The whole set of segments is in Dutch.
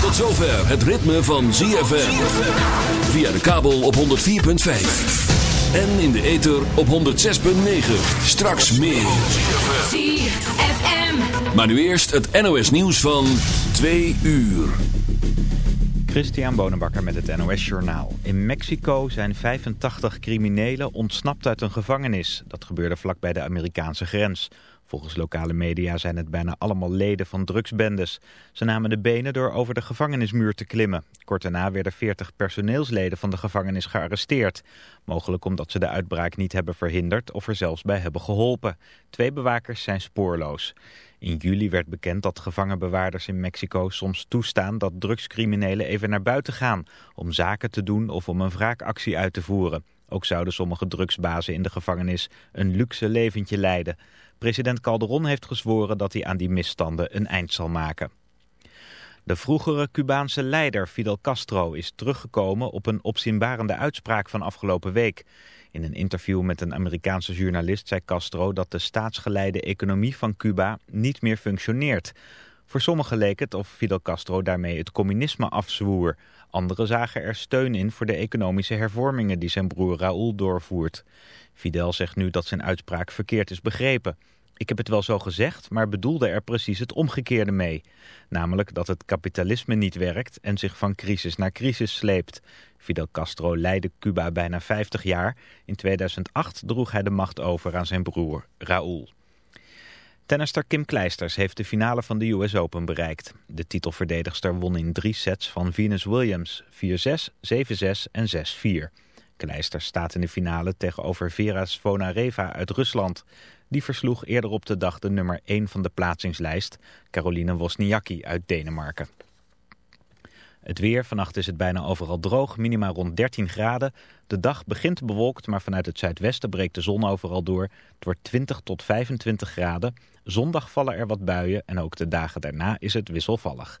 Tot zover het ritme van ZFM. Via de kabel op 104.5. En in de ether op 106.9. Straks meer. ZFM. Maar nu eerst het NOS nieuws van 2 uur. Christian Bonenbakker met het NOS Journaal. In Mexico zijn 85 criminelen ontsnapt uit een gevangenis. Dat gebeurde vlakbij de Amerikaanse grens. Volgens lokale media zijn het bijna allemaal leden van drugsbendes. Ze namen de benen door over de gevangenismuur te klimmen. Kort daarna werden 40 personeelsleden van de gevangenis gearresteerd. Mogelijk omdat ze de uitbraak niet hebben verhinderd of er zelfs bij hebben geholpen. Twee bewakers zijn spoorloos. In juli werd bekend dat gevangenbewaarders in Mexico soms toestaan dat drugscriminelen even naar buiten gaan... om zaken te doen of om een wraakactie uit te voeren. Ook zouden sommige drugsbazen in de gevangenis een luxe leventje leiden. President Calderon heeft gezworen dat hij aan die misstanden een eind zal maken. De vroegere Cubaanse leider Fidel Castro is teruggekomen op een opzienbarende uitspraak van afgelopen week. In een interview met een Amerikaanse journalist zei Castro dat de staatsgeleide economie van Cuba niet meer functioneert. Voor sommigen leek het of Fidel Castro daarmee het communisme afzwoer. Anderen zagen er steun in voor de economische hervormingen die zijn broer Raúl doorvoert. Fidel zegt nu dat zijn uitspraak verkeerd is begrepen. Ik heb het wel zo gezegd, maar bedoelde er precies het omgekeerde mee. Namelijk dat het kapitalisme niet werkt en zich van crisis naar crisis sleept. Fidel Castro leidde Cuba bijna 50 jaar. In 2008 droeg hij de macht over aan zijn broer Raúl. Tennister Kim Kleisters heeft de finale van de US Open bereikt. De titelverdedigster won in drie sets van Venus Williams. 4-6, 7-6 en 6-4. Kleisters staat in de finale tegenover Vera Svonareva uit Rusland. Die versloeg eerder op de dag de nummer 1 van de plaatsingslijst, Caroline Wozniacki uit Denemarken. Het weer, vannacht is het bijna overal droog, minima rond 13 graden. De dag begint bewolkt, maar vanuit het zuidwesten breekt de zon overal door. Het wordt 20 tot 25 graden. Zondag vallen er wat buien en ook de dagen daarna is het wisselvallig.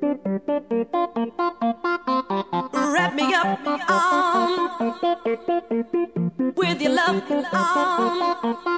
Wrap me up um, with your love. Um,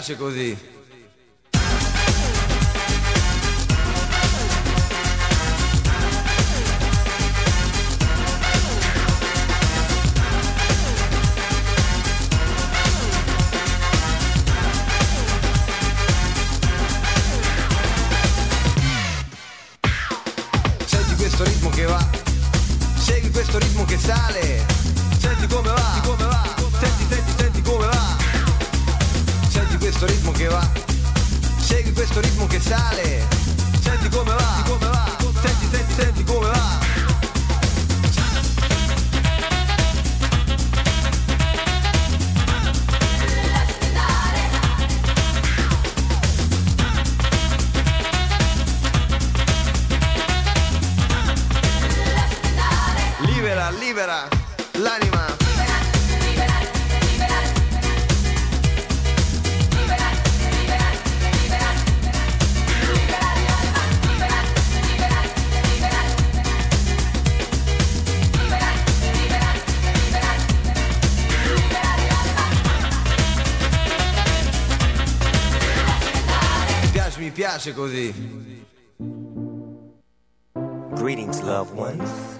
piace così. libera, libera l'anima. Libera, libera, libera. Libera, libera, libera. Libera l'anima, libera, libera, libera. Libera, libera, libera. Libera l'anima. Piace, mi piace così. Greetings, loved ones.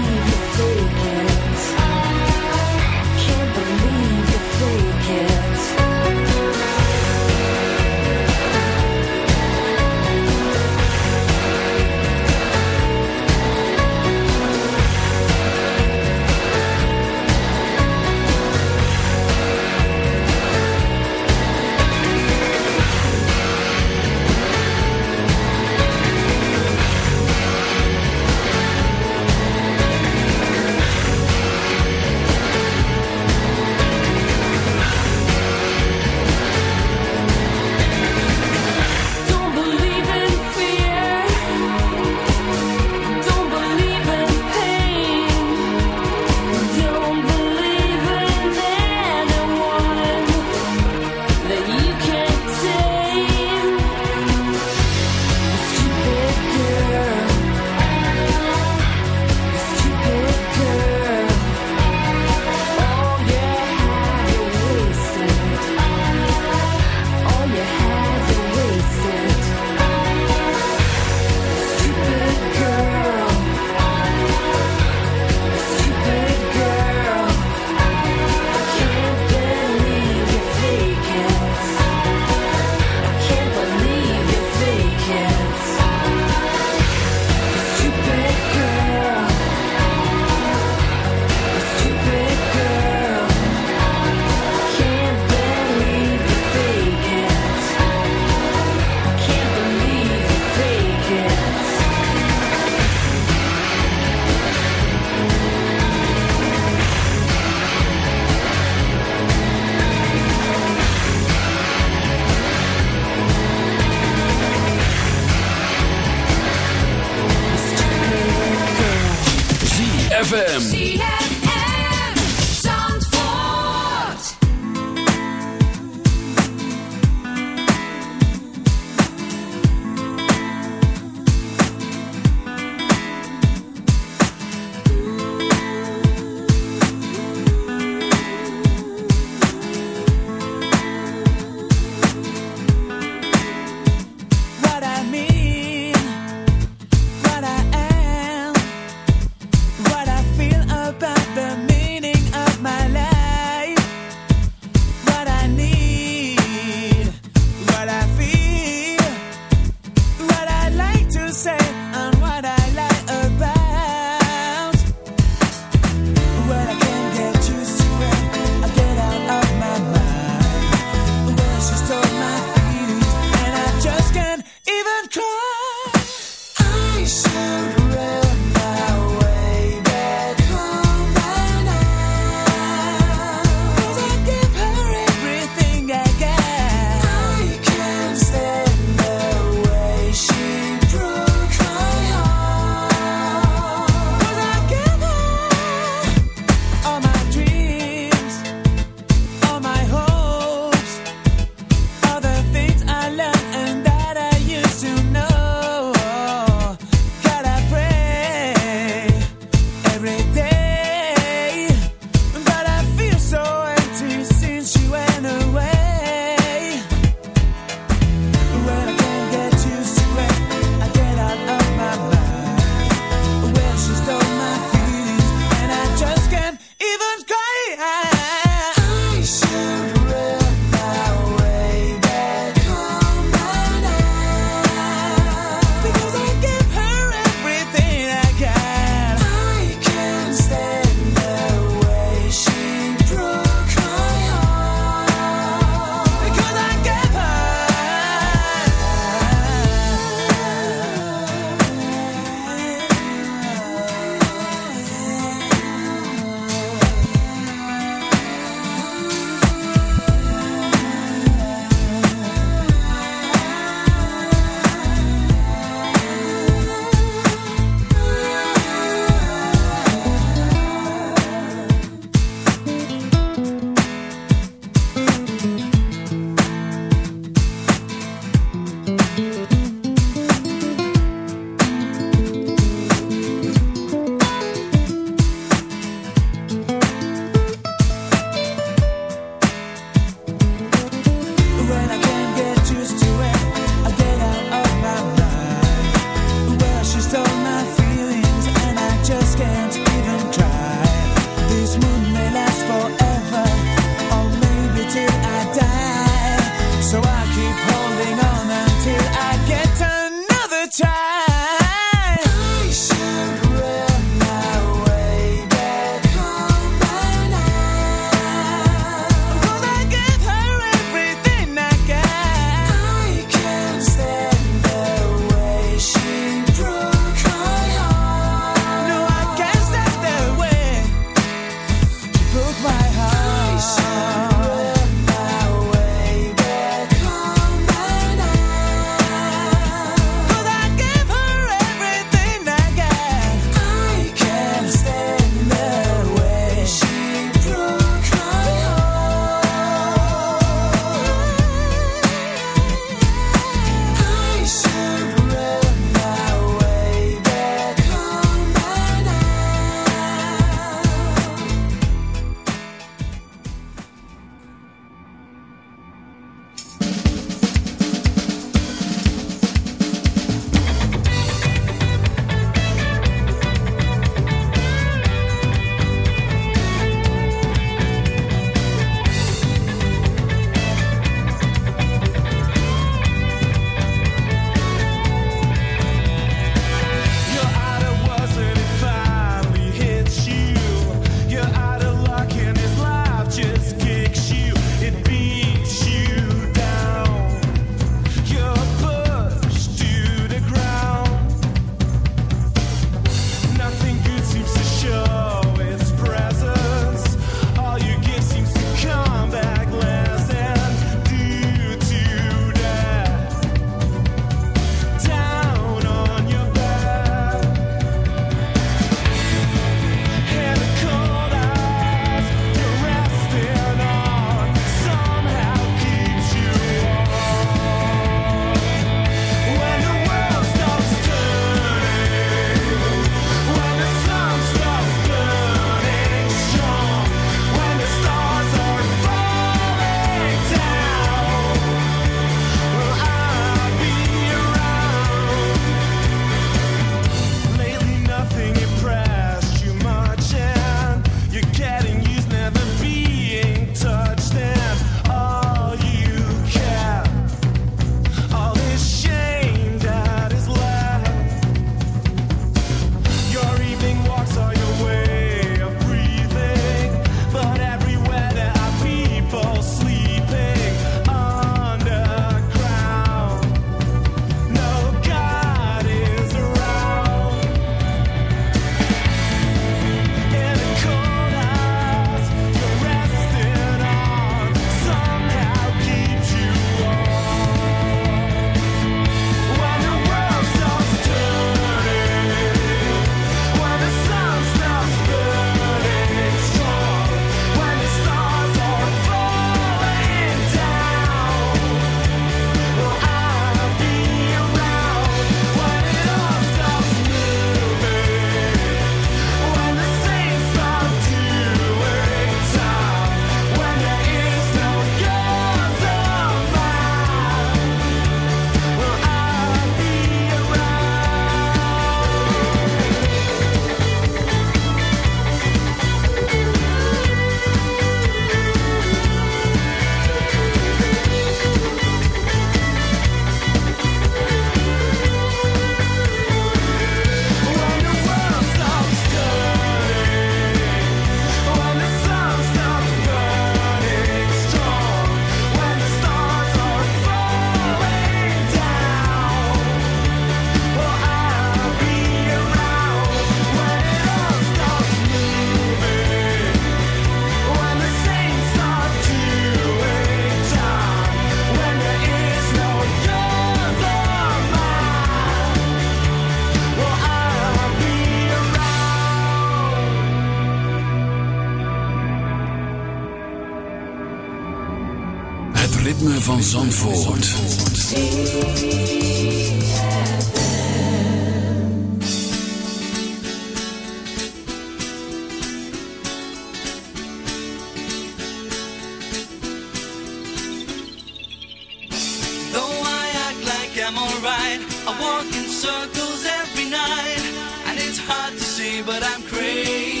But I'm crazy.